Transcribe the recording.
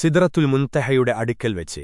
സിദ്രത്തുൽ മുൻതഹയുടെ അടുക്കൽ വെച്ച്.